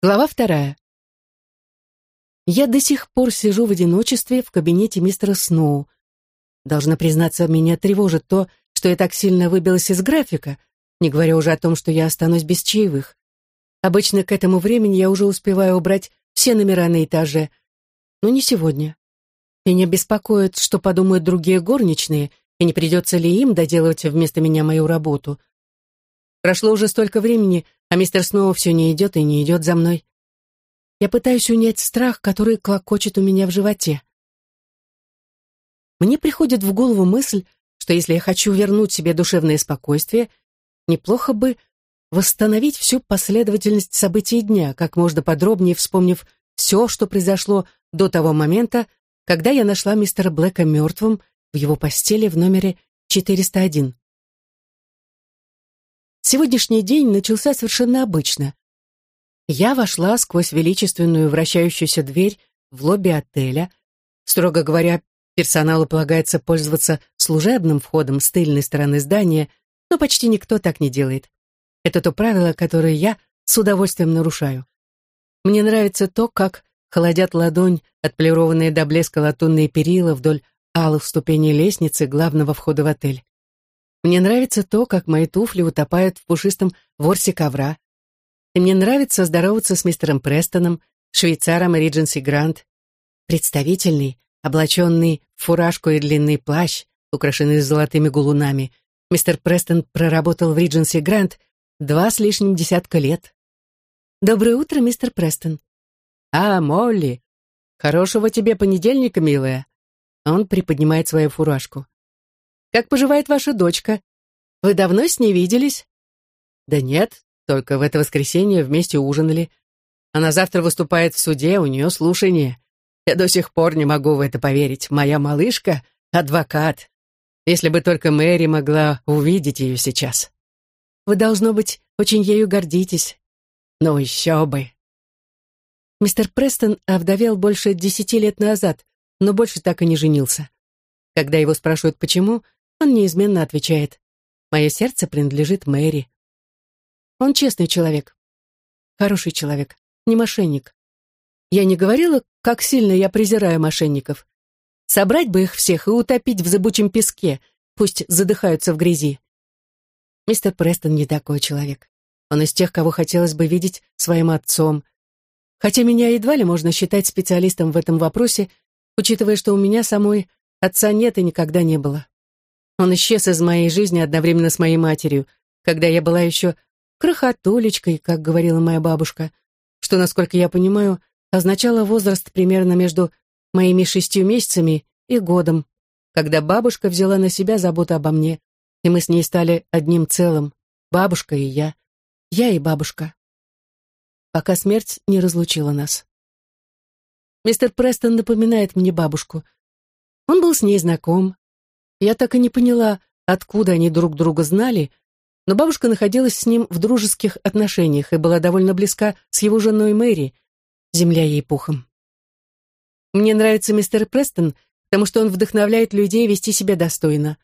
Глава вторая. Я до сих пор сижу в одиночестве в кабинете мистера Сноу. Должна признаться, меня тревожит то, что я так сильно выбилась из графика, не говоря уже о том, что я останусь без чаевых. Обычно к этому времени я уже успеваю убрать все номера на этаже, но не сегодня. Меня беспокоит, что подумают другие горничные, и не придется ли им доделывать вместо меня мою работу. Прошло уже столько времени, а мистер Сноу все не идет и не идет за мной. Я пытаюсь унять страх, который клокочет у меня в животе. Мне приходит в голову мысль, что если я хочу вернуть себе душевное спокойствие, неплохо бы восстановить всю последовательность событий дня, как можно подробнее вспомнив все, что произошло до того момента, когда я нашла мистера Блэка мертвым в его постели в номере 401. Сегодняшний день начался совершенно обычно. Я вошла сквозь величественную вращающуюся дверь в лобби отеля. Строго говоря, персоналу полагается пользоваться служебным входом с тыльной стороны здания, но почти никто так не делает. Это то правило, которое я с удовольствием нарушаю. Мне нравится то, как холодят ладонь отполированные до блеска латунные перила вдоль алых ступеней лестницы главного входа в отель. Мне нравится то, как мои туфли утопают в пушистом ворсе ковра. И мне нравится здороваться с мистером Престоном, швейцаром Ридженси Грант. Представительный, облаченный в фуражку и длинный плащ, украшенный золотыми гулунами, мистер Престон проработал в Ридженси Грант два с лишним десятка лет. «Доброе утро, мистер Престон». «А, Молли, хорошего тебе понедельника, милая». Он приподнимает свою фуражку. Как поживает ваша дочка? Вы давно с ней виделись?» «Да нет, только в это воскресенье вместе ужинали. Она завтра выступает в суде, у нее слушание. Я до сих пор не могу в это поверить. Моя малышка — адвокат. Если бы только Мэри могла увидеть ее сейчас. Вы, должно быть, очень ею гордитесь. Ну еще бы!» Мистер Престон овдовел больше десяти лет назад, но больше так и не женился. Когда его спрашивают, почему, он неизменно отвечает, «Мое сердце принадлежит Мэри». Он честный человек, хороший человек, не мошенник. Я не говорила, как сильно я презираю мошенников. Собрать бы их всех и утопить в зыбучем песке, пусть задыхаются в грязи. Мистер Престон не такой человек. Он из тех, кого хотелось бы видеть своим отцом. Хотя меня едва ли можно считать специалистом в этом вопросе, учитывая, что у меня самой отца нет и никогда не было. Он исчез из моей жизни одновременно с моей матерью, когда я была еще крохотулечкой, как говорила моя бабушка, что, насколько я понимаю, означало возраст примерно между моими шестью месяцами и годом, когда бабушка взяла на себя заботу обо мне, и мы с ней стали одним целым, бабушка и я, я и бабушка, пока смерть не разлучила нас. Мистер Престон напоминает мне бабушку. Он был с ней знаком, я так и не поняла, откуда они друг друга знали, но бабушка находилась с ним в дружеских отношениях и была довольно близка с его женой Мэри, земля ей пухом. Мне нравится мистер Престон, потому что он вдохновляет людей вести себя достойно.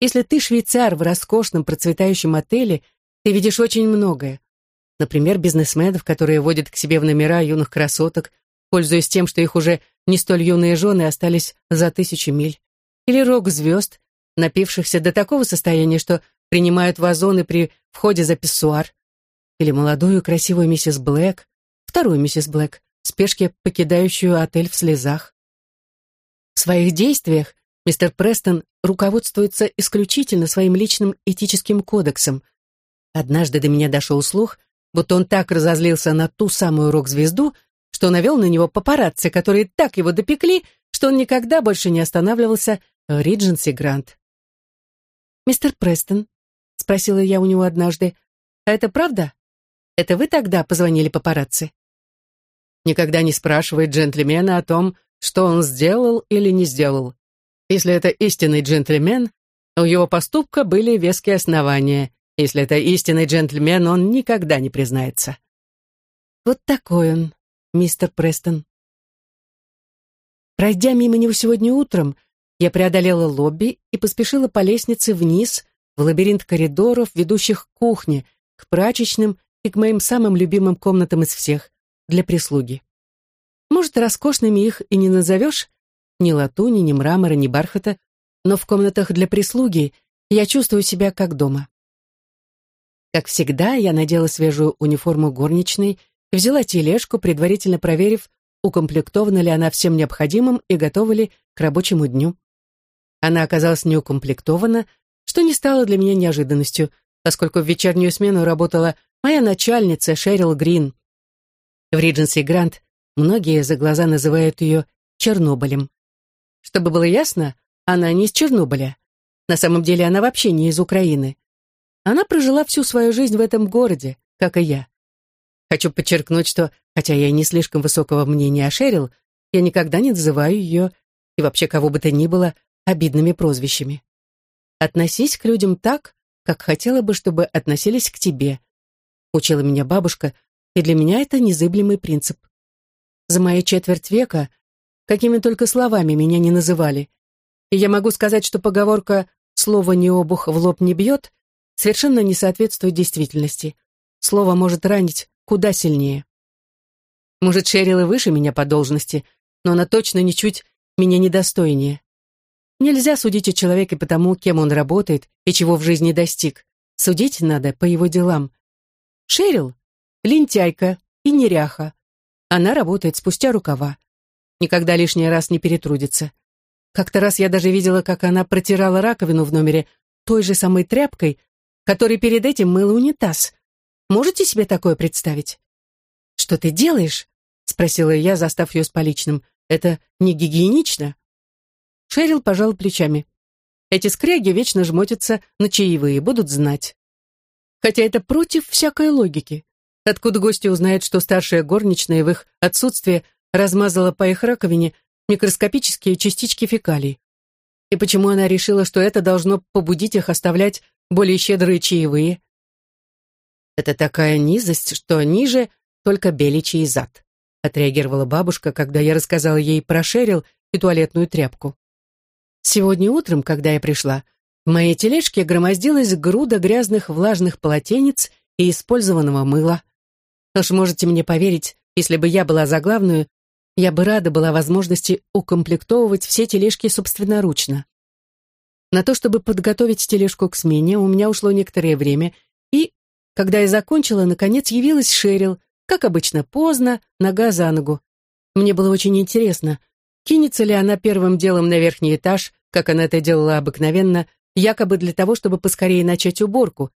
Если ты швейцар в роскошном процветающем отеле, ты видишь очень многое. Например, бизнесменов, которые водят к себе в номера юных красоток, пользуясь тем, что их уже не столь юные жены остались за тысячи миль или рок-звезд, напившихся до такого состояния, что принимают вазоны при входе за писсуар, или молодую красивую миссис Блэк, вторую миссис Блэк, в спешке покидающую отель в слезах. В своих действиях мистер Престон руководствуется исключительно своим личным этическим кодексом. Однажды до меня дошел слух, будто он так разозлился на ту самую рок-звезду, что навел на него папарацци, которые так его допекли, что он никогда больше не останавливался Ридженси Грант. «Мистер Престон», — спросила я у него однажды, «а это правда? Это вы тогда позвонили папарацци?» Никогда не спрашивает джентльмена о том, что он сделал или не сделал. Если это истинный джентльмен, у его поступка были веские основания. Если это истинный джентльмен, он никогда не признается. Вот такой он, мистер Престон. Пройдя мимо него сегодня утром, я преодолела лобби и поспешила по лестнице вниз, в лабиринт коридоров, ведущих к кухне, к прачечным и к моим самым любимым комнатам из всех для прислуги. Может, роскошными их и не назовешь, ни латуни, ни мрамора, ни бархата, но в комнатах для прислуги я чувствую себя как дома. Как всегда, я надела свежую униформу горничной, взяла тележку, предварительно проверив, укомплектована ли она всем необходимым и готова ли к рабочему дню. Она оказалась неукомплектована, что не стало для меня неожиданностью, поскольку в вечернюю смену работала моя начальница Шерил Грин. В Ридженси Грант многие за глаза называют ее Чернобылем. Чтобы было ясно, она не из Чернобыля. На самом деле она вообще не из Украины. Она прожила всю свою жизнь в этом городе, как и я. Хочу подчеркнуть, что, хотя я не слишком высокого мнения о Шерил, я никогда не называю ее, и вообще кого бы то ни было, обидными прозвищами. Относись к людям так, как хотела бы, чтобы относились к тебе. Учила меня бабушка, и для меня это незыблемый принцип. За мои четверть века, какими только словами меня не называли, и я могу сказать, что поговорка «слово не обух в лоб не бьет» совершенно не соответствует действительности. Слово может ранить куда сильнее. Может, Шерил и выше меня по должности, но она точно ничуть меня недостойнее. Нельзя судить о человеке по тому, кем он работает и чего в жизни достиг. Судить надо по его делам. Шерил — лентяйка и неряха. Она работает спустя рукава. Никогда лишний раз не перетрудится. Как-то раз я даже видела, как она протирала раковину в номере той же самой тряпкой, которой перед этим мыла унитаз. Можете себе такое представить? «Что ты делаешь?» — спросила я, застав ее с поличным. «Это не гигиенично?» Шерил пожал плечами. Эти скряги вечно жмотятся на чаевые, будут знать. Хотя это против всякой логики. Откуда гости узнают, что старшая горничная в их отсутствие размазала по их раковине микроскопические частички фекалий? И почему она решила, что это должно побудить их оставлять более щедрые чаевые? Это такая низость, что ниже только беличий зад, отреагировала бабушка, когда я рассказала ей про Шерил и туалетную тряпку. Сегодня утром, когда я пришла, в моей тележке громоздилась груда грязных влажных полотенец и использованного мыла. Уж можете мне поверить, если бы я была за главную, я бы рада была возможности укомплектовывать все тележки собственноручно. На то, чтобы подготовить тележку к смене, у меня ушло некоторое время, и, когда я закончила, наконец явилась Шерил, как обычно, поздно, нога за ногу. Мне было очень интересно, Кинется ли она первым делом на верхний этаж, как она это делала обыкновенно, якобы для того, чтобы поскорее начать уборку,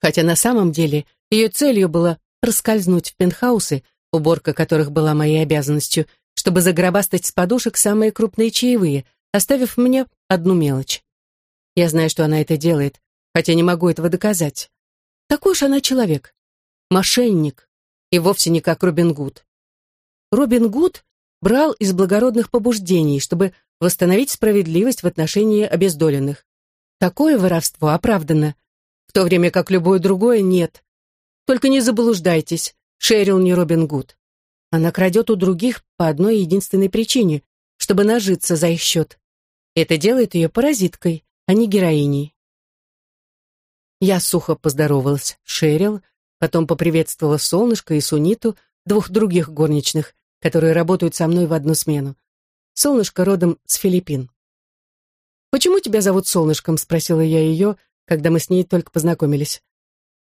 хотя на самом деле ее целью было проскользнуть в пентхаусы, уборка которых была моей обязанностью, чтобы загробастать с подушек самые крупные чаевые, оставив мне одну мелочь. Я знаю, что она это делает, хотя не могу этого доказать. Такой уж она человек. Мошенник. И вовсе не как Робин Гуд. Робин Гуд брал из благородных побуждений, чтобы восстановить справедливость в отношении обездоленных. Такое воровство оправдано, в то время как любое другое нет. Только не заблуждайтесь, Шерил не Робин Гуд. Она крадет у других по одной единственной причине, чтобы нажиться за их счет. Это делает ее паразиткой, а не героиней. Я сухо поздоровалась с Шерил, потом поприветствовала Солнышко и Суниту, двух других горничных, которые работают со мной в одну смену. Солнышко родом с Филиппин. «Почему тебя зовут Солнышком?» — спросила я ее, когда мы с ней только познакомились.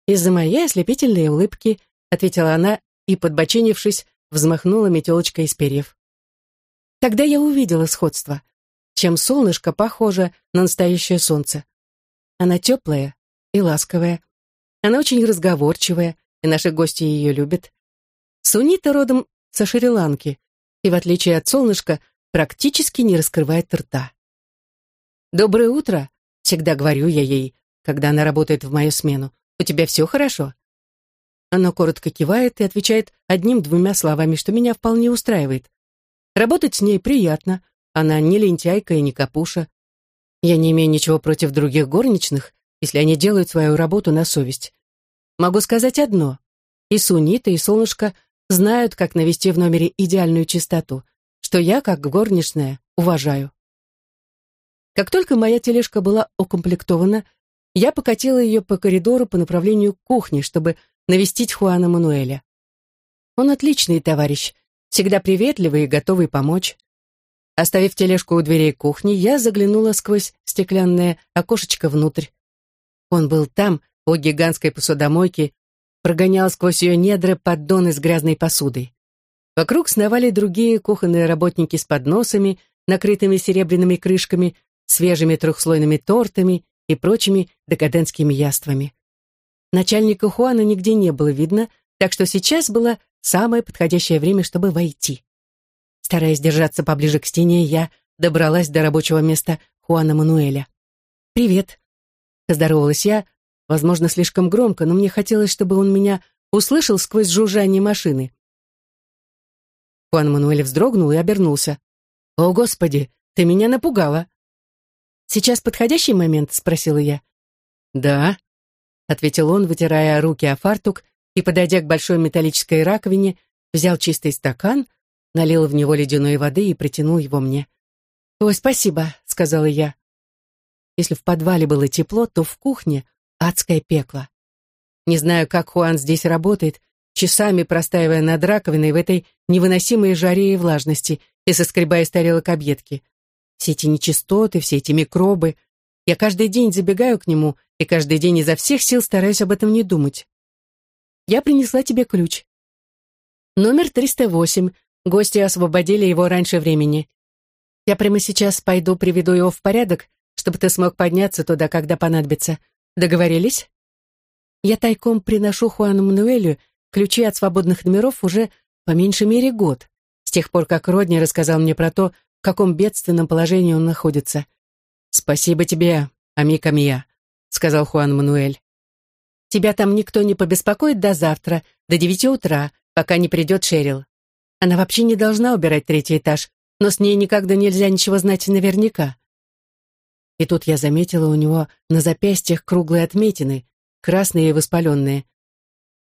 «Из-за моей ослепительной улыбки», — ответила она и, подбоченившись, взмахнула метелочкой из перьев. Тогда я увидела сходство. Чем солнышко похоже на настоящее солнце. Она теплая и ласковая. Она очень разговорчивая, и наши гости ее любят. Сунита родом со Шри-Ланки и, в отличие от солнышка, практически не раскрывает рта. «Доброе утро», — всегда говорю я ей, когда она работает в мою смену. «У тебя все хорошо?» Она коротко кивает и отвечает одним-двумя словами, что меня вполне устраивает. Работать с ней приятно, она не лентяйка и не капуша. Я не имею ничего против других горничных, если они делают свою работу на совесть. Могу сказать одно. И Сунита, и Солнышко знают, как навести в номере идеальную чистоту, что я, как горничная, уважаю. Как только моя тележка была укомплектована, я покатила ее по коридору по направлению к кухне, чтобы навестить Хуана Мануэля. Он отличный товарищ, всегда приветливый и готовый помочь. Оставив тележку у дверей кухни, я заглянула сквозь стеклянное окошечко внутрь. Он был там, у гигантской посудомойки, прогонял сквозь ее недра поддоны с грязной посудой. Вокруг сновали другие кухонные работники с подносами, накрытыми серебряными крышками, свежими трехслойными тортами и прочими декадентскими яствами. Начальника Хуана нигде не было видно, так что сейчас было самое подходящее время, чтобы войти. Стараясь держаться поближе к стене, я добралась до рабочего места Хуана Мануэля. «Привет», — поздоровалась я, возможно, слишком громко, но мне хотелось, чтобы он меня услышал сквозь жужжание машины. Хуан Мануэль вздрогнул и обернулся. «О, Господи, ты меня напугала!» «Сейчас подходящий момент?» — спросила я. «Да», — ответил он, вытирая руки о фартук и, подойдя к большой металлической раковине, взял чистый стакан, налил в него ледяной воды и протянул его мне. «Ой, спасибо», — сказала я. Если в подвале было тепло, то в кухне адское пекло. Не знаю, как Хуан здесь работает, часами простаивая над раковиной в этой невыносимой жаре и влажности и соскребая с тарелок объедки. Все эти нечистоты, все эти микробы. Я каждый день забегаю к нему и каждый день изо всех сил стараюсь об этом не думать. Я принесла тебе ключ. Номер 308. Гости освободили его раньше времени. Я прямо сейчас пойду приведу его в порядок, чтобы ты смог подняться туда, когда понадобится. Договорились? Я тайком приношу Хуану Мануэлю ключи от свободных номеров уже по меньшей мере год, с тех пор, как Родни рассказал мне про то, в каком бедственном положении он находится. «Спасибо тебе, Амика Мия», — сказал Хуан Мануэль. «Тебя там никто не побеспокоит до завтра, до девяти утра, пока не придет Шерил. Она вообще не должна убирать третий этаж, но с ней никогда нельзя ничего знать наверняка». И тут я заметила у него на запястьях круглые отметины, красные и воспаленные.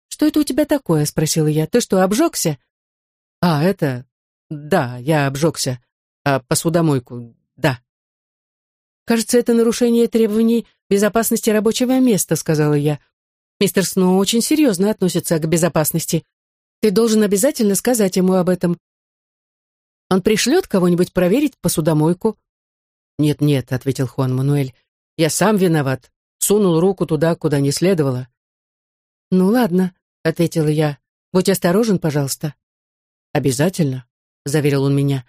«Что это у тебя такое?» — спросила я. «Ты что, обжегся?» «А, это... Да, я обжегся. А посудомойку... Да». «Кажется, это нарушение требований безопасности рабочего места», — сказала я. «Мистер Сноу очень серьезно относится к безопасности. Ты должен обязательно сказать ему об этом. Он пришлет кого-нибудь проверить посудомойку». «Нет-нет», — ответил Хуан Мануэль. «Я сам виноват. Сунул руку туда, куда не следовало». «Ну ладно», — ответила я. «Будь осторожен, пожалуйста». «Обязательно», — заверил он меня.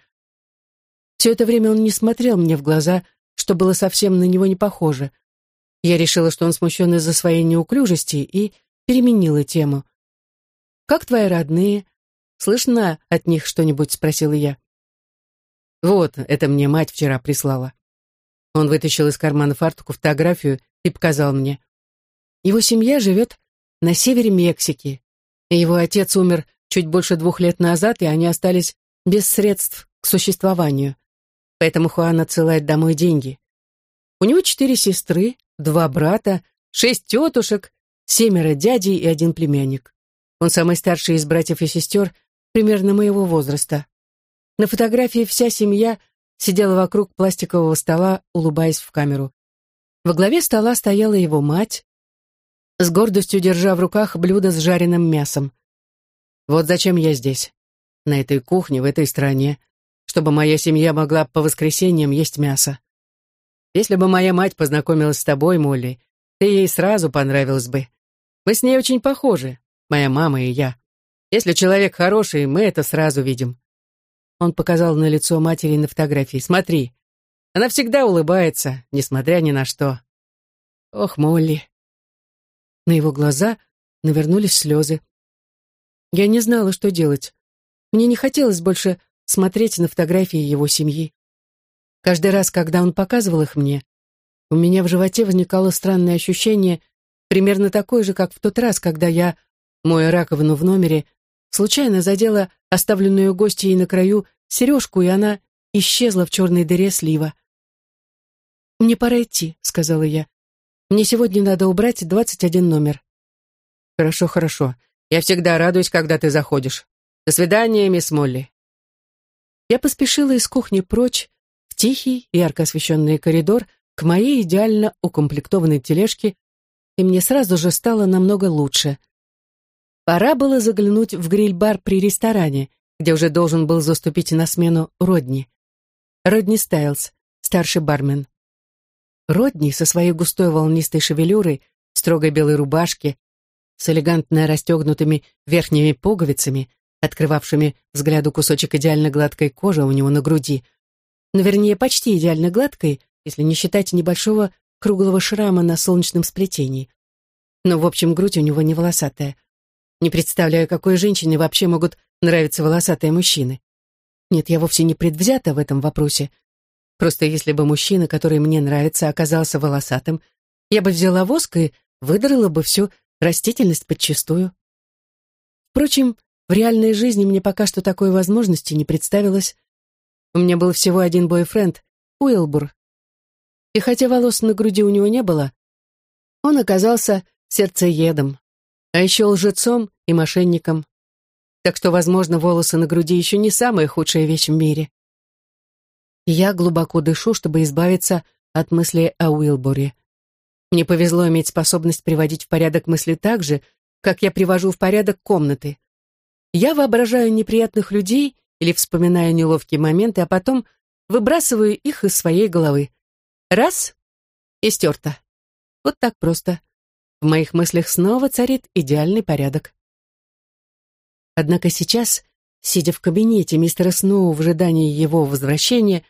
Все это время он не смотрел мне в глаза, что было совсем на него не похоже. Я решила, что он смущен из-за своей неуклюжести, и переменила тему. «Как твои родные? Слышно от них что-нибудь?» — спросила я. «Вот, это мне мать вчера прислала». Он вытащил из кармана фартуку фотографию и показал мне. Его семья живет на севере Мексики. Его отец умер чуть больше двух лет назад, и они остались без средств к существованию. Поэтому Хуан отсылает домой деньги. У него четыре сестры, два брата, шесть тетушек, семеро дядей и один племянник. Он самый старший из братьев и сестер, примерно моего возраста. На фотографии вся семья сидела вокруг пластикового стола, улыбаясь в камеру. Во главе стола стояла его мать, с гордостью держа в руках блюдо с жареным мясом. Вот зачем я здесь, на этой кухне, в этой стране, чтобы моя семья могла по воскресеньям есть мясо. Если бы моя мать познакомилась с тобой, Молли, ты ей сразу понравилась бы. Мы с ней очень похожи, моя мама и я. Если человек хороший, мы это сразу видим. Он показал на лицо матери на фотографии. Смотри, она всегда улыбается, несмотря ни на что. Ох, Молли, на его глаза навернулись слезы. Я не знала, что делать. Мне не хотелось больше смотреть на фотографии его семьи. Каждый раз, когда он показывал их мне, у меня в животе возникало странное ощущение, примерно такое же, как в тот раз, когда я, моя раковину в номере, случайно задела оставленную гостьей на краю сережку, и она исчезла в черной дыре слива. «Мне пора идти», — сказала я. Мне сегодня надо убрать двадцать один номер. Хорошо, хорошо. Я всегда радуюсь, когда ты заходишь. До свидания, мисс Молли. Я поспешила из кухни прочь, в тихий, ярко освещенный коридор, к моей идеально укомплектованной тележке, и мне сразу же стало намного лучше. Пора было заглянуть в гриль-бар при ресторане, где уже должен был заступить на смену Родни. Родни Стайлз, старший бармен. Родни со своей густой волнистой шевелюрой, строгой белой рубашке, с элегантно расстегнутыми верхними пуговицами, открывавшими взгляду кусочек идеально гладкой кожи у него на груди, но вернее почти идеально гладкой, если не считать небольшого круглого шрама на солнечном сплетении. Но, в общем, грудь у него не волосатая. Не представляю, какой женщине вообще могут нравиться волосатые мужчины. Нет, я вовсе не предвзята в этом вопросе. Просто если бы мужчина, который мне нравится, оказался волосатым, я бы взяла воск и выдрала бы всю растительность подчистую. Впрочем, в реальной жизни мне пока что такой возможности не представилось. У меня был всего один бойфренд, Уилбур. И хотя волос на груди у него не было, он оказался сердцеедом, а еще лжецом и мошенником. Так что, возможно, волосы на груди еще не самая худшая вещь в мире. Я глубоко дышу, чтобы избавиться от мысли о Уилбуре. Мне повезло иметь способность приводить в порядок мысли так же, как я привожу в порядок комнаты. Я воображаю неприятных людей или вспоминаю неловкие моменты, а потом выбрасываю их из своей головы. Раз — и стерто. Вот так просто. В моих мыслях снова царит идеальный порядок. Однако сейчас, сидя в кабинете мистера Сноу в ожидании его возвращения,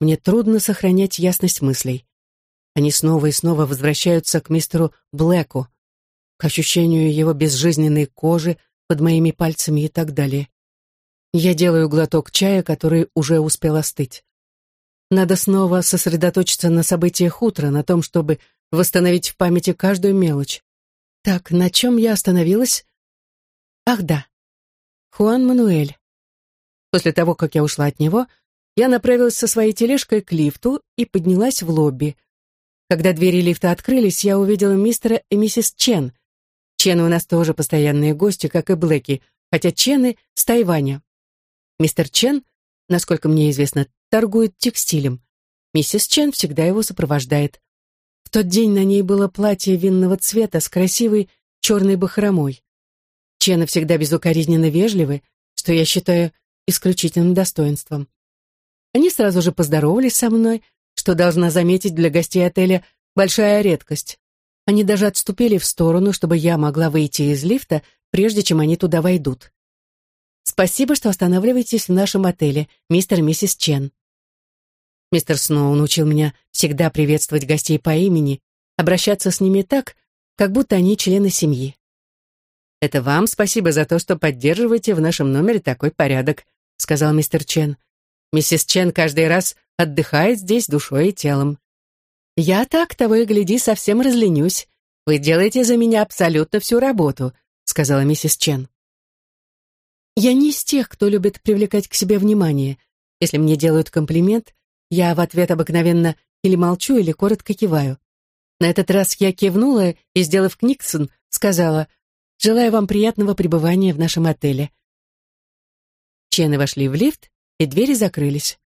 мне трудно сохранять ясность мыслей. Они снова и снова возвращаются к мистеру Блэку, к ощущению его безжизненной кожи под моими пальцами и так далее. Я делаю глоток чая, который уже успел остыть. Надо снова сосредоточиться на событиях утра, на том, чтобы восстановить в памяти каждую мелочь. Так, на чем я остановилась? Ах да, Хуан Мануэль. После того, как я ушла от него, я направилась со своей тележкой к лифту и поднялась в лобби. Когда двери лифта открылись, я увидела мистера и миссис Чен. Чены у нас тоже постоянные гости, как и Блэки, хотя Чены с Тайваня. Мистер Чен, насколько мне известно, торгует текстилем. Миссис Чен всегда его сопровождает. В тот день на ней было платье винного цвета с красивой черной бахромой. Чены всегда безукоризненно вежливы, что я считаю исключительным достоинством. Они сразу же поздоровались со мной, что, должна заметить, для гостей отеля большая редкость. Они даже отступили в сторону, чтобы я могла выйти из лифта, прежде чем они туда войдут. «Спасибо, что останавливаетесь в нашем отеле, мистер и миссис Чен». Мистер Сноу научил меня всегда приветствовать гостей по имени, обращаться с ними так, как будто они члены семьи. «Это вам спасибо за то, что поддерживаете в нашем номере такой порядок», сказал мистер Чен. «Миссис Чен каждый раз отдыхает здесь душой и телом». «Я так, того и гляди, совсем разленюсь. Вы делаете за меня абсолютно всю работу», сказала миссис Чен. «Я не из тех, кто любит привлекать к себе внимание. Если мне делают комплимент, я в ответ обыкновенно или молчу, или коротко киваю. На этот раз я кивнула и, сделав Книксон, сказала «Желаю вам приятного пребывания в нашем отеле». Чены вошли в лифт, и двери закрылись.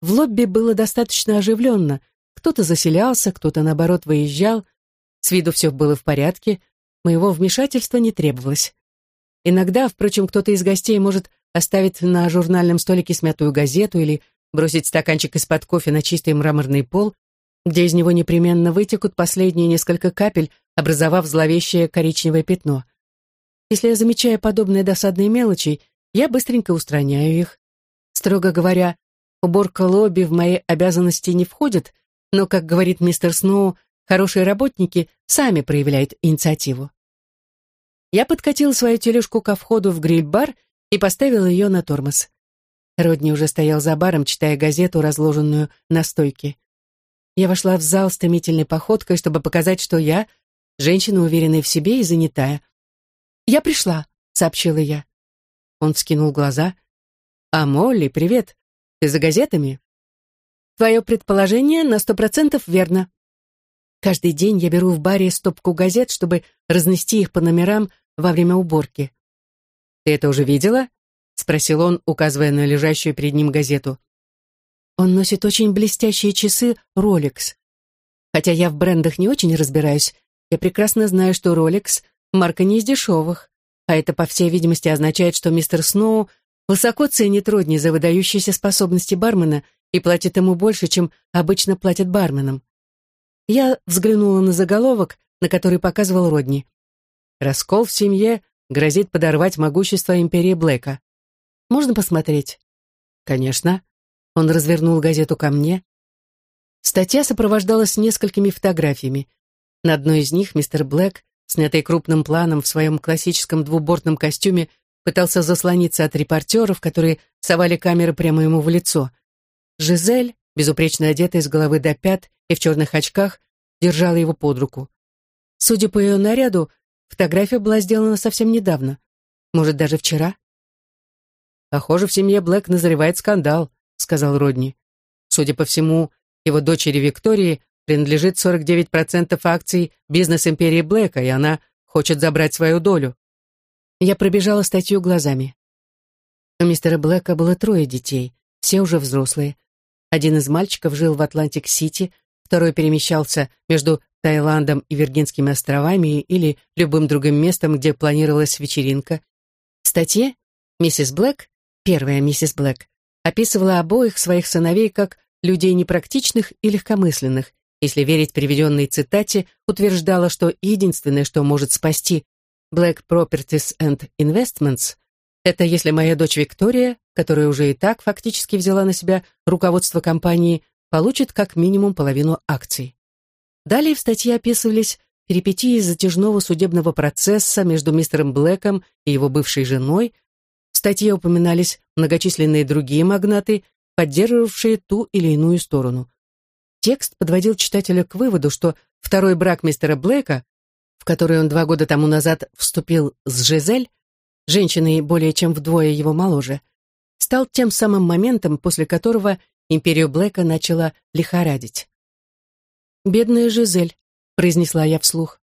В лобби было достаточно оживленно. Кто-то заселялся, кто-то, наоборот, выезжал. С виду все было в порядке, моего вмешательства не требовалось. Иногда, впрочем, кто-то из гостей может оставить на журнальном столике смятую газету или бросить стаканчик из-под кофе на чистый мраморный пол, где из него непременно вытекут последние несколько капель, образовав зловещее коричневое пятно. Если я замечаю подобные досадные мелочи, я быстренько устраняю их. Строго говоря, уборка лобби в мои обязанности не входит, но, как говорит мистер Сноу, хорошие работники сами проявляют инициативу. Я подкатил свою тележку ко входу в гриль-бар и поставил ее на тормоз. Родни уже стоял за баром, читая газету, разложенную на стойке. Я вошла в зал стремительной походкой, чтобы показать, что я — женщина, уверенная в себе и занятая. «Я пришла», — сообщила я. Он вскинул глаза. «А, Молли, привет. Ты за газетами?» «Твое предположение на сто процентов верно. Каждый день я беру в баре стопку газет, чтобы разнести их по номерам во время уборки. Ты это уже видела? — спросил он, указывая на лежащую перед ним газету. Он носит очень блестящие часы Rolex. Хотя я в брендах не очень разбираюсь, я прекрасно знаю, что Rolex — марка не из дешевых. а это, по всей видимости, означает, что мистер Сноу высоко ценит Родни за выдающиеся способности бармена и платит ему больше, чем обычно платят барменам. Я взглянула на заголовок, на который показывал Родни. «Раскол в семье грозит подорвать могущество империи Блэка. Можно посмотреть?» «Конечно». Он развернул газету ко мне. Статья сопровождалась несколькими фотографиями. На одной из них мистер Блэк, снятый крупным планом в своем классическом двубортном костюме, пытался заслониться от репортеров, которые совали камеры прямо ему в лицо. Жизель, безупречно одетая с головы до пят и в черных очках, держала его под руку. Судя по ее наряду, фотография была сделана совсем недавно. Может, даже вчера? «Похоже, в семье Блэк назревает скандал», — сказал Родни. Судя по всему, его дочери Виктории принадлежит 49% акций бизнес-империи Блэка, и она хочет забрать свою долю. Я пробежала статью глазами. У мистера Блэка было трое детей, все уже взрослые. Один из мальчиков жил в Атлантик-Сити, второй перемещался между Таиландом и Виргинскими островами или любым другим местом, где планировалась вечеринка. В статье миссис Блэк, первая миссис Блэк, описывала обоих своих сыновей как людей непрактичных и легкомысленных, если верить приведенной цитате, утверждала, что единственное, что может спасти Black Properties and Investments, это если моя дочь Виктория, которая уже и так фактически взяла на себя руководство компании, получит как минимум половину акций. Далее в статье описывались перипетии затяжного судебного процесса между мистером Блэком и его бывшей женой. Статье упоминались многочисленные другие магнаты, поддерживавшие ту или иную сторону. Текст подводил читателя к выводу, что второй брак мистера Блэка, в который он два года тому назад вступил с Жизель, женщиной более чем вдвое его моложе, стал тем самым моментом, после которого империю Блэка начала лихорадить. «Бедная Жизель», — произнесла я вслух.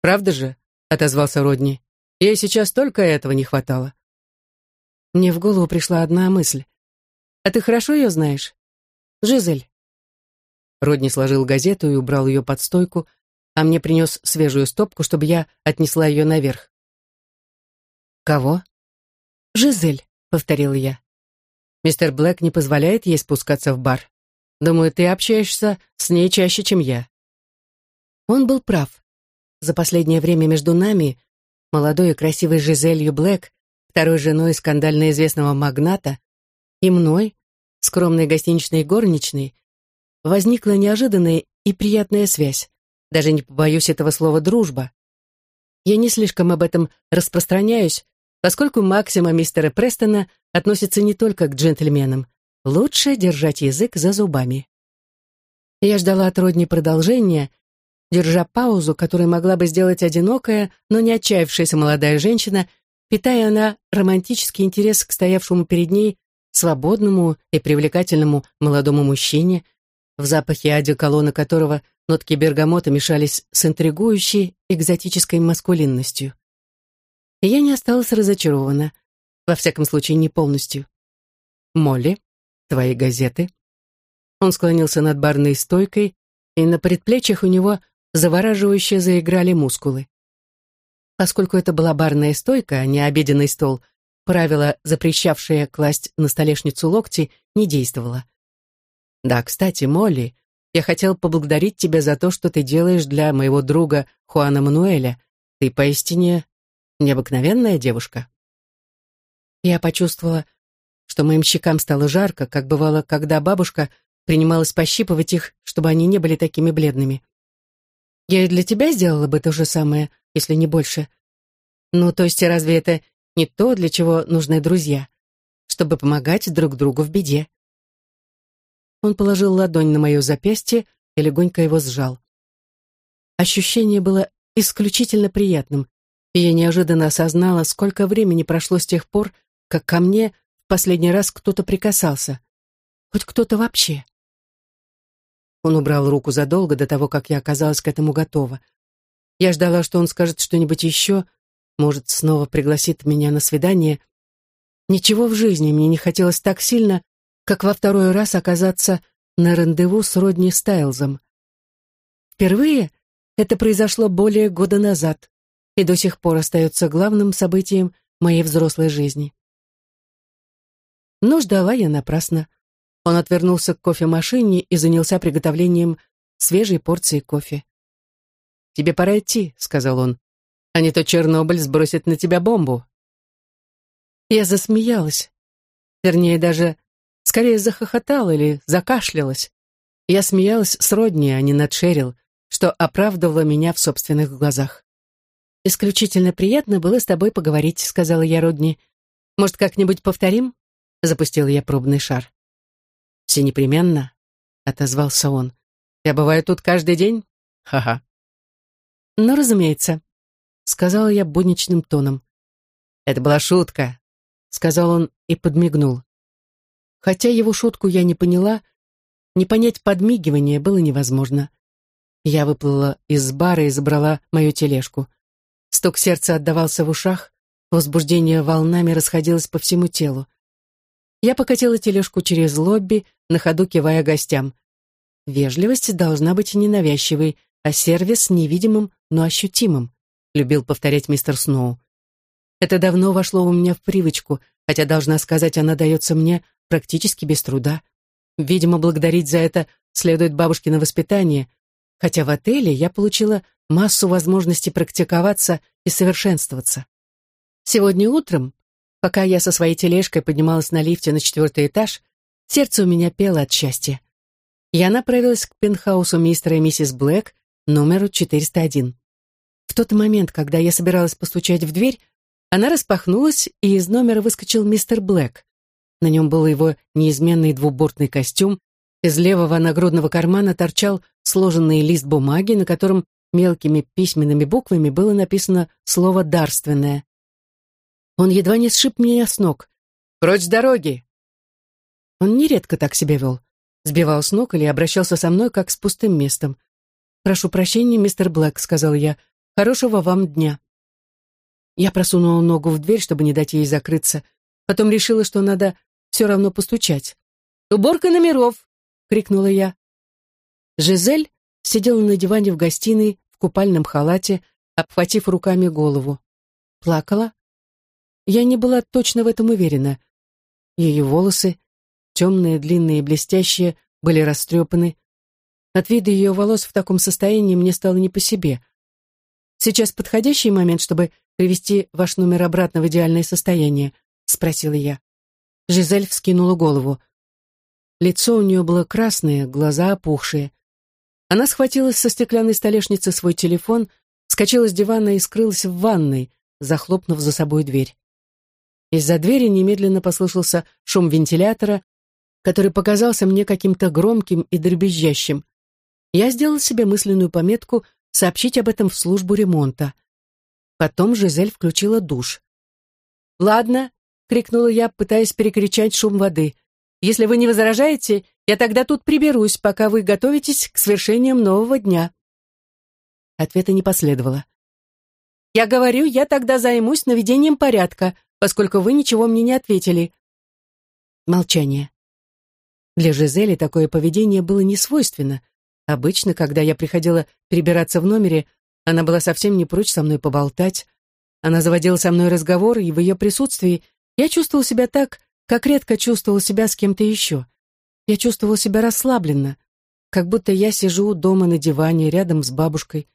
«Правда же?» — отозвался Родни. «Ей сейчас только этого не хватало». Мне в голову пришла одна мысль. «А ты хорошо ее знаешь?» «Жизель, Родни сложил газету и убрал ее под стойку, а мне принес свежую стопку, чтобы я отнесла ее наверх. «Кого?» «Жизель», — повторила я. «Мистер Блэк не позволяет ей спускаться в бар. Думаю, ты общаешься с ней чаще, чем я». Он был прав. За последнее время между нами, молодой и красивой Жизелью Блэк, второй женой скандально известного магната, и мной, скромной гостиничной горничной, возникла неожиданная и приятная связь. Даже не побоюсь этого слова «дружба». Я не слишком об этом распространяюсь, поскольку максима мистера Престона относится не только к джентльменам. Лучше держать язык за зубами. Я ждала от Родни продолжения, держа паузу, которую могла бы сделать одинокая, но не отчаявшаяся молодая женщина, питая она романтический интерес к стоявшему перед ней свободному и привлекательному молодому мужчине, в запахе одеколона которого нотки бергамота мешались с интригующей экзотической маскулинностью. И я не осталась разочарована, во всяком случае не полностью. «Молли, твои газеты?» Он склонился над барной стойкой, и на предплечьях у него завораживающе заиграли мускулы. Поскольку это была барная стойка, а не обеденный стол, правило, запрещавшее класть на столешницу локти, не действовало. Да, кстати, Молли, я хотел поблагодарить тебя за то, что ты делаешь для моего друга Хуана Мануэля. Ты поистине необыкновенная девушка. Я почувствовала, что моим щекам стало жарко, как бывало, когда бабушка принималась пощипывать их, чтобы они не были такими бледными. Я и для тебя сделала бы то же самое, если не больше. Ну, то есть разве это не то, для чего нужны друзья? Чтобы помогать друг другу в беде. Он положил ладонь на мое запястье и легонько его сжал. Ощущение было исключительно приятным, и я неожиданно осознала, сколько времени прошло с тех пор, как ко мне в последний раз кто-то прикасался. Хоть кто-то вообще. Он убрал руку задолго до того, как я оказалась к этому готова. Я ждала, что он скажет что-нибудь еще, может, снова пригласит меня на свидание. Ничего в жизни мне не хотелось так сильно, как во второй раз оказаться на рандеву с Родни Стайлзом. Впервые это произошло более года назад. и до сих пор остается главным событием моей взрослой жизни. Но ждала я напрасно. Он отвернулся к кофемашине и занялся приготовлением свежей порции кофе. «Тебе пора идти», — сказал он, — «а не то Чернобыль сбросит на тебя бомбу». Я засмеялась. Вернее, даже скорее захохотала или закашлялась. Я смеялась с Родни, а не над Шерил, что оправдывало меня в собственных глазах. «Исключительно приятно было с тобой поговорить», — сказала я Родни. «Может, как-нибудь повторим?» — запустила я пробный шар. «Все непременно», — отозвался он. «Я бываю тут каждый день? Ха-ха». «Ну, разумеется», — сказала я будничным тоном. «Это была шутка», — сказал он и подмигнул. Хотя его шутку я не поняла, не понять подмигивание было невозможно. Я выплыла из бара и забрала мою тележку. Стук сердца отдавался в ушах, возбуждение волнами расходилось по всему телу. Я покатила тележку через лобби, на ходу кивая гостям. Вежливость должна быть ненавязчивой, а сервис невидимым, но ощутимым, любил повторять мистер Сноу. Это давно вошло у меня в привычку, хотя, должна сказать, она дается мне практически без труда. Видимо, благодарить за это следует бабушкино воспитание, хотя в отеле я получила массу возможностей практиковаться и совершенствоваться. Сегодня утром, пока я со своей тележкой поднималась на лифте на четвертый этаж, сердце у меня пело от счастья. Я направилась к пентхаусу мистера и миссис Блэк, номеру 401. В тот момент, когда я собиралась постучать в дверь, она распахнулась, и из номера выскочил мистер Блэк. На нем был его неизменный двубортный костюм, из левого нагрудного кармана торчал сложенный лист бумаги, на котором мелкими письменными буквами было написано слово «дарственное». Он едва не сшиб меня с ног. «Прочь дороги!» Он нередко так себя вел. Сбивал с ног или обращался со мной, как с пустым местом. «Прошу прощения, мистер Блэк», — сказал я. «Хорошего вам дня». Я просунула ногу в дверь, чтобы не дать ей закрыться. Потом решила, что надо все равно постучать. «Уборка номеров!» — крикнула я. Жизель сидела на диване в гостиной в купальном халате, обхватив руками голову. Плакала. Я не была точно в этом уверена. Ее волосы, темные, длинные и блестящие, были растрепаны. От вида ее волос в таком состоянии мне стало не по себе. «Сейчас подходящий момент, чтобы привести ваш номер обратно в идеальное состояние?» — спросила я. Жизель вскинула голову. Лицо у нее было красное, глаза опухшие. Она схватила со стеклянной столешницы свой телефон, скочила с дивана и скрылась в ванной, захлопнув за собой дверь. Из-за двери немедленно послышался шум вентилятора, который показался мне каким-то громким и дребезжащим. Я сделал себе мысленную пометку сообщить об этом в службу ремонта. Потом Жизель включила душ. «Ладно, — крикнула я, пытаясь перекричать шум воды. «Если вы не возражаете, я тогда тут приберусь, пока вы готовитесь к свершениям нового дня». Ответа не последовало. «Я говорю, я тогда займусь наведением порядка, поскольку вы ничего мне не ответили». Молчание. Для Жизели такое поведение было не свойственно. Обычно, когда я приходила прибираться в номере, она была совсем не прочь со мной поболтать. Она заводила со мной разговор, и в ее присутствии я чувствовал себя так, как редко чувствовал себя с кем-то еще. Я чувствовал себя расслабленно, как будто я сижу дома на диване рядом с бабушкой.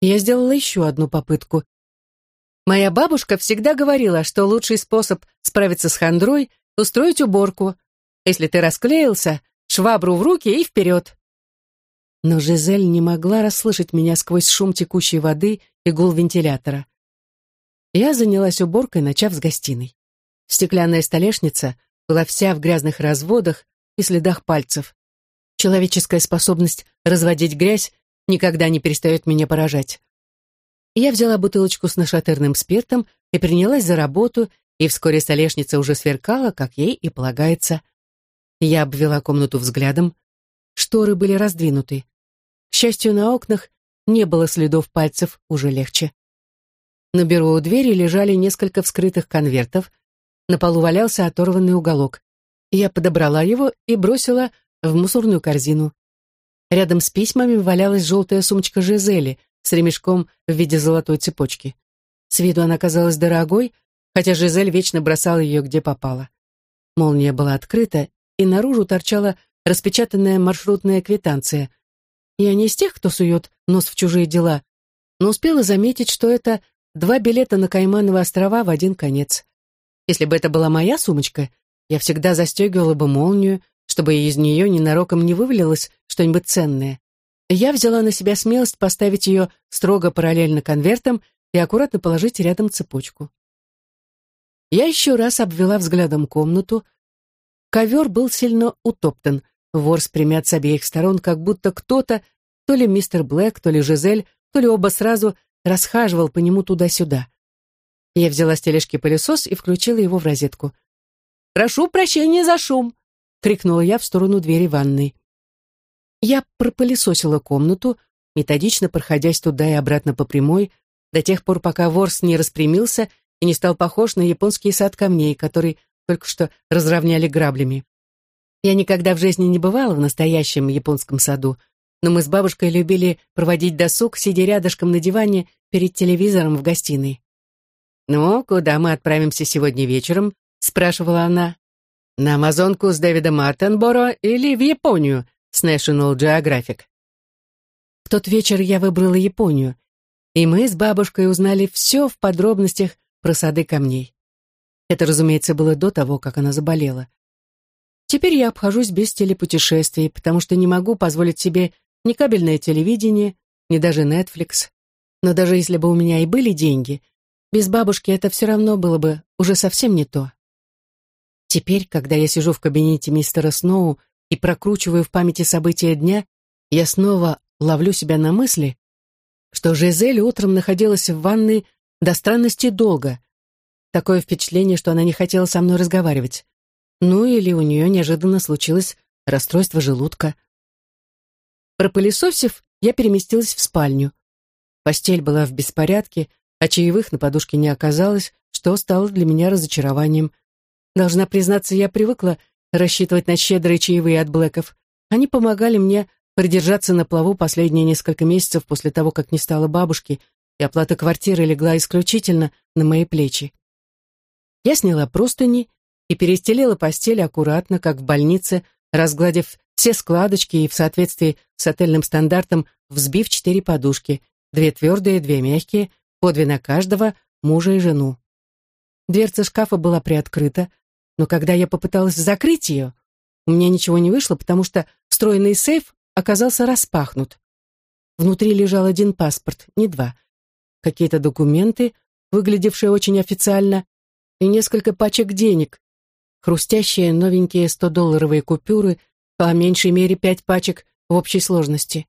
Я сделала еще одну попытку. Моя бабушка всегда говорила, что лучший способ справиться с хандрой — устроить уборку. Если ты расклеился, швабру в руки и вперед. Но Жизель не могла расслышать меня сквозь шум текущей воды и гул вентилятора. Я занялась уборкой, начав с гостиной. Стеклянная столешница была вся в грязных разводах и следах пальцев. Человеческая способность разводить грязь никогда не перестает меня поражать. Я взяла бутылочку с нашатырным спиртом и принялась за работу, и вскоре столешница уже сверкала, как ей и полагается. Я обвела комнату взглядом. Шторы были раздвинуты. К счастью, на окнах не было следов пальцев, уже легче. На бюро у двери лежали несколько вскрытых конвертов. На полу валялся оторванный уголок. Я подобрала его и бросила в мусорную корзину. Рядом с письмами валялась желтая сумочка Жизели, с ремешком в виде золотой цепочки. С виду она казалась дорогой, хотя Жизель вечно бросала ее где попало. Молния была открыта, и наружу торчала распечатанная маршрутная квитанция. Я не из тех, кто сует нос в чужие дела, но успела заметить, что это два билета на Каймановы острова в один конец. Если бы это была моя сумочка, я всегда застегивала бы молнию, чтобы из нее ненароком не вывалилось что-нибудь ценное. Я взяла на себя смелость поставить ее строго параллельно конвертам и аккуратно положить рядом цепочку. Я еще раз обвела взглядом комнату. Ковер был сильно утоптан, ворс примят с обеих сторон, как будто кто-то, то ли мистер Блэк, то ли Жизель, то ли оба сразу расхаживал по нему туда-сюда. Я взяла с тележки пылесос и включила его в розетку. «Прошу прощения за шум!» — крикнула я в сторону двери ванной. Я пропылесосила комнату, методично проходясь туда и обратно по прямой, до тех пор, пока ворс не распрямился и не стал похож на японский сад камней, который только что разровняли граблями. Я никогда в жизни не бывала в настоящем японском саду, но мы с бабушкой любили проводить досуг, сидя рядышком на диване перед телевизором в гостиной. «Ну, куда мы отправимся сегодня вечером?» — спрашивала она. «На Амазонку с Дэвидом Аттенборо или в Японию с National Geographic?» В тот вечер я выбрала Японию, и мы с бабушкой узнали все в подробностях про сады камней. Это, разумеется, было до того, как она заболела. Теперь я обхожусь без телепутешествий, потому что не могу позволить себе ни кабельное телевидение, ни даже Netflix. Но даже если бы у меня и были деньги, без бабушки это все равно было бы уже совсем не то. Теперь, когда я сижу в кабинете мистера Сноу и прокручиваю в памяти события дня, я снова ловлю себя на мысли, что Жизель утром находилась в ванной до странности долго. Такое впечатление, что она не хотела со мной разговаривать. Ну или у нее неожиданно случилось расстройство желудка. Пропылесосив, я переместилась в спальню. Постель была в беспорядке, а чаевых на подушке не оказалось, что стало для меня разочарованием. Должна признаться, я привыкла рассчитывать на щедрые чаевые от Блэков. Они помогали мне продержаться на плаву последние несколько месяцев после того, как не стало бабушки, и оплата квартиры легла исключительно на мои плечи. Я сняла простыни и перестелила постель аккуратно, как в больнице, разгладив все складочки и в соответствии с отельным стандартом взбив четыре подушки, две твердые, две мягкие, по две на каждого, мужа и жену. Дверца шкафа была приоткрыта, но когда я попыталась закрыть ее, у меня ничего не вышло, потому что встроенный сейф оказался распахнут. Внутри лежал один паспорт, не два какие-то документы, выглядевшие очень официально, и несколько пачек денег, хрустящие новенькие 100-долларовые купюры, по меньшей мере пять пачек в общей сложности.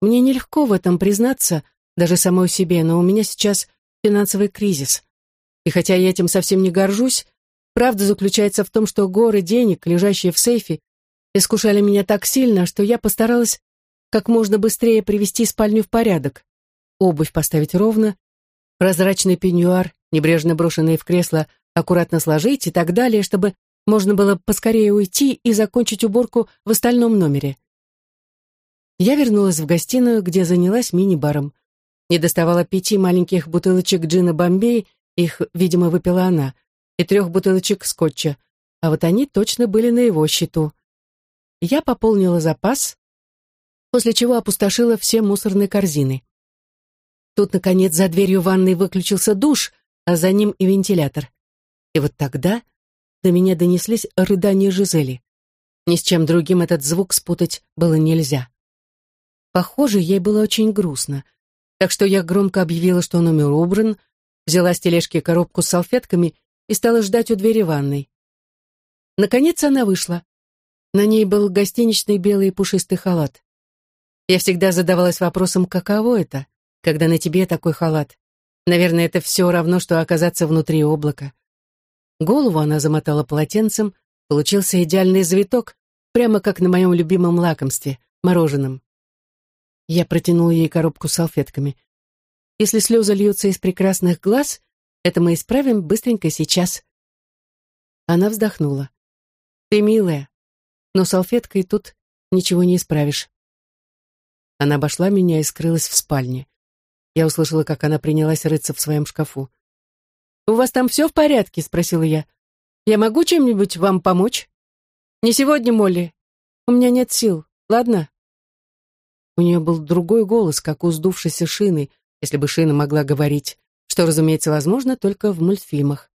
Мне нелегко в этом признаться, даже самой себе, но у меня сейчас финансовый кризис. И хотя я этим совсем не горжусь, правда заключается в том, что горы денег, лежащие в сейфе, искушали меня так сильно, что я постаралась как можно быстрее привести спальню в порядок обувь поставить ровно, прозрачный пеньюар, небрежно брошенный в кресло, аккуратно сложить и так далее, чтобы можно было поскорее уйти и закончить уборку в остальном номере. Я вернулась в гостиную, где занялась мини-баром. Не доставала пяти маленьких бутылочек джина Бомбей, их, видимо, выпила она, и трех бутылочек скотча, а вот они точно были на его счету. Я пополнила запас, после чего опустошила все мусорные корзины. Тут, наконец, за дверью ванной выключился душ, а за ним и вентилятор. И вот тогда до меня донеслись рыдания Жизели. Ни с чем другим этот звук спутать было нельзя. Похоже, ей было очень грустно. Так что я громко объявила, что номер убран, взяла с тележки коробку с салфетками и стала ждать у двери ванной. Наконец она вышла. На ней был гостиничный белый пушистый халат. Я всегда задавалась вопросом, каково это когда на тебе такой халат. Наверное, это все равно, что оказаться внутри облака. Голову она замотала полотенцем, получился идеальный завиток, прямо как на моем любимом лакомстве, мороженом. Я протянул ей коробку с салфетками. Если слезы льются из прекрасных глаз, это мы исправим быстренько сейчас. Она вздохнула. Ты милая, но салфеткой тут ничего не исправишь. Она обошла меня и скрылась в спальне. Я услышала, как она принялась рыться в своем шкафу. «У вас там все в порядке?» — спросила я. «Я могу чем-нибудь вам помочь?» «Не сегодня, Молли. У меня нет сил, ладно?» У нее был другой голос, как у сдувшейся шины, если бы шина могла говорить, что, разумеется, возможно только в мультфильмах.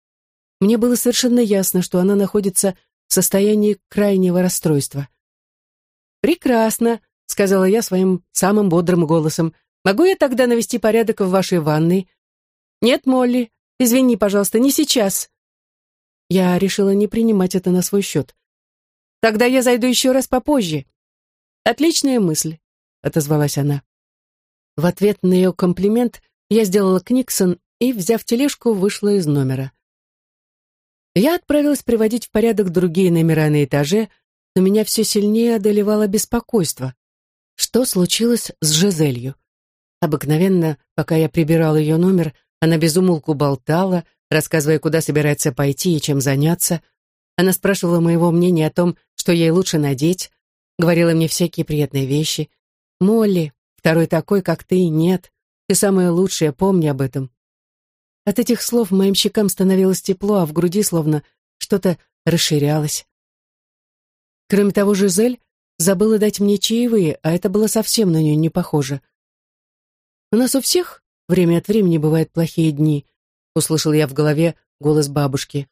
Мне было совершенно ясно, что она находится в состоянии крайнего расстройства. «Прекрасно», — сказала я своим самым бодрым голосом. «Могу я тогда навести порядок в вашей ванной?» «Нет, Молли, извини, пожалуйста, не сейчас». Я решила не принимать это на свой счет. «Тогда я зайду еще раз попозже». «Отличная мысль», — отозвалась она. В ответ на ее комплимент я сделала книксон и, взяв тележку, вышла из номера. Я отправилась приводить в порядок другие номера на этаже, но меня все сильнее одолевало беспокойство. Что случилось с Жизелью? Обыкновенно, пока я прибирала ее номер, она безумолку болтала, рассказывая, куда собирается пойти и чем заняться. Она спрашивала моего мнения о том, что ей лучше надеть, говорила мне всякие приятные вещи. «Молли, второй такой, как ты, нет. Ты самая лучшая, помни об этом. От этих слов моим щекам становилось тепло, а в груди словно что-то расширялось. Кроме того, Жизель забыла дать мне чаевые, а это было совсем на нее не похоже. «У нас у всех время от времени бывают плохие дни», — услышал я в голове голос бабушки.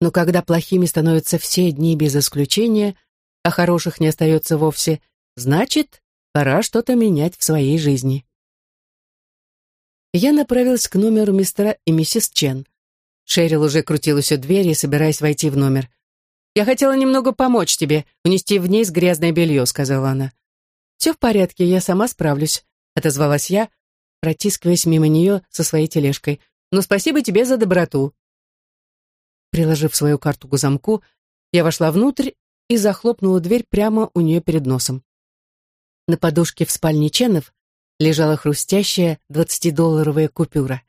«Но когда плохими становятся все дни без исключения, а хороших не остается вовсе, значит, пора что-то менять в своей жизни» я направилась к номеру мистера и миссис Чен. Шерил уже крутилась у двери, собираясь войти в номер. «Я хотела немного помочь тебе, унести вниз грязное белье», — сказала она. «Все в порядке, я сама справлюсь», — отозвалась я, протискиваясь мимо нее со своей тележкой. «Но спасибо тебе за доброту». Приложив свою карту к замку, я вошла внутрь и захлопнула дверь прямо у нее перед носом. На подушке в спальне Ченов лежала хрустящая двадцатидолларовая купюра.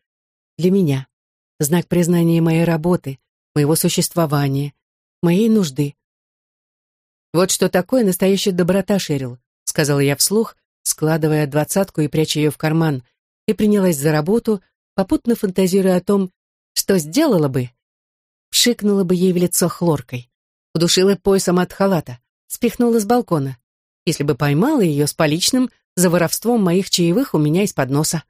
Для меня. Знак признания моей работы, моего существования, моей нужды. «Вот что такое настоящая доброта, Шерил», — сказала я вслух, складывая двадцатку и пряча ее в карман, и принялась за работу, попутно фантазируя о том, что сделала бы. Пшикнула бы ей в лицо хлоркой, удушила поясом от халата, спихнула с балкона. Если бы поймала ее с поличным, за воровством моих чаевых у меня из-под носа.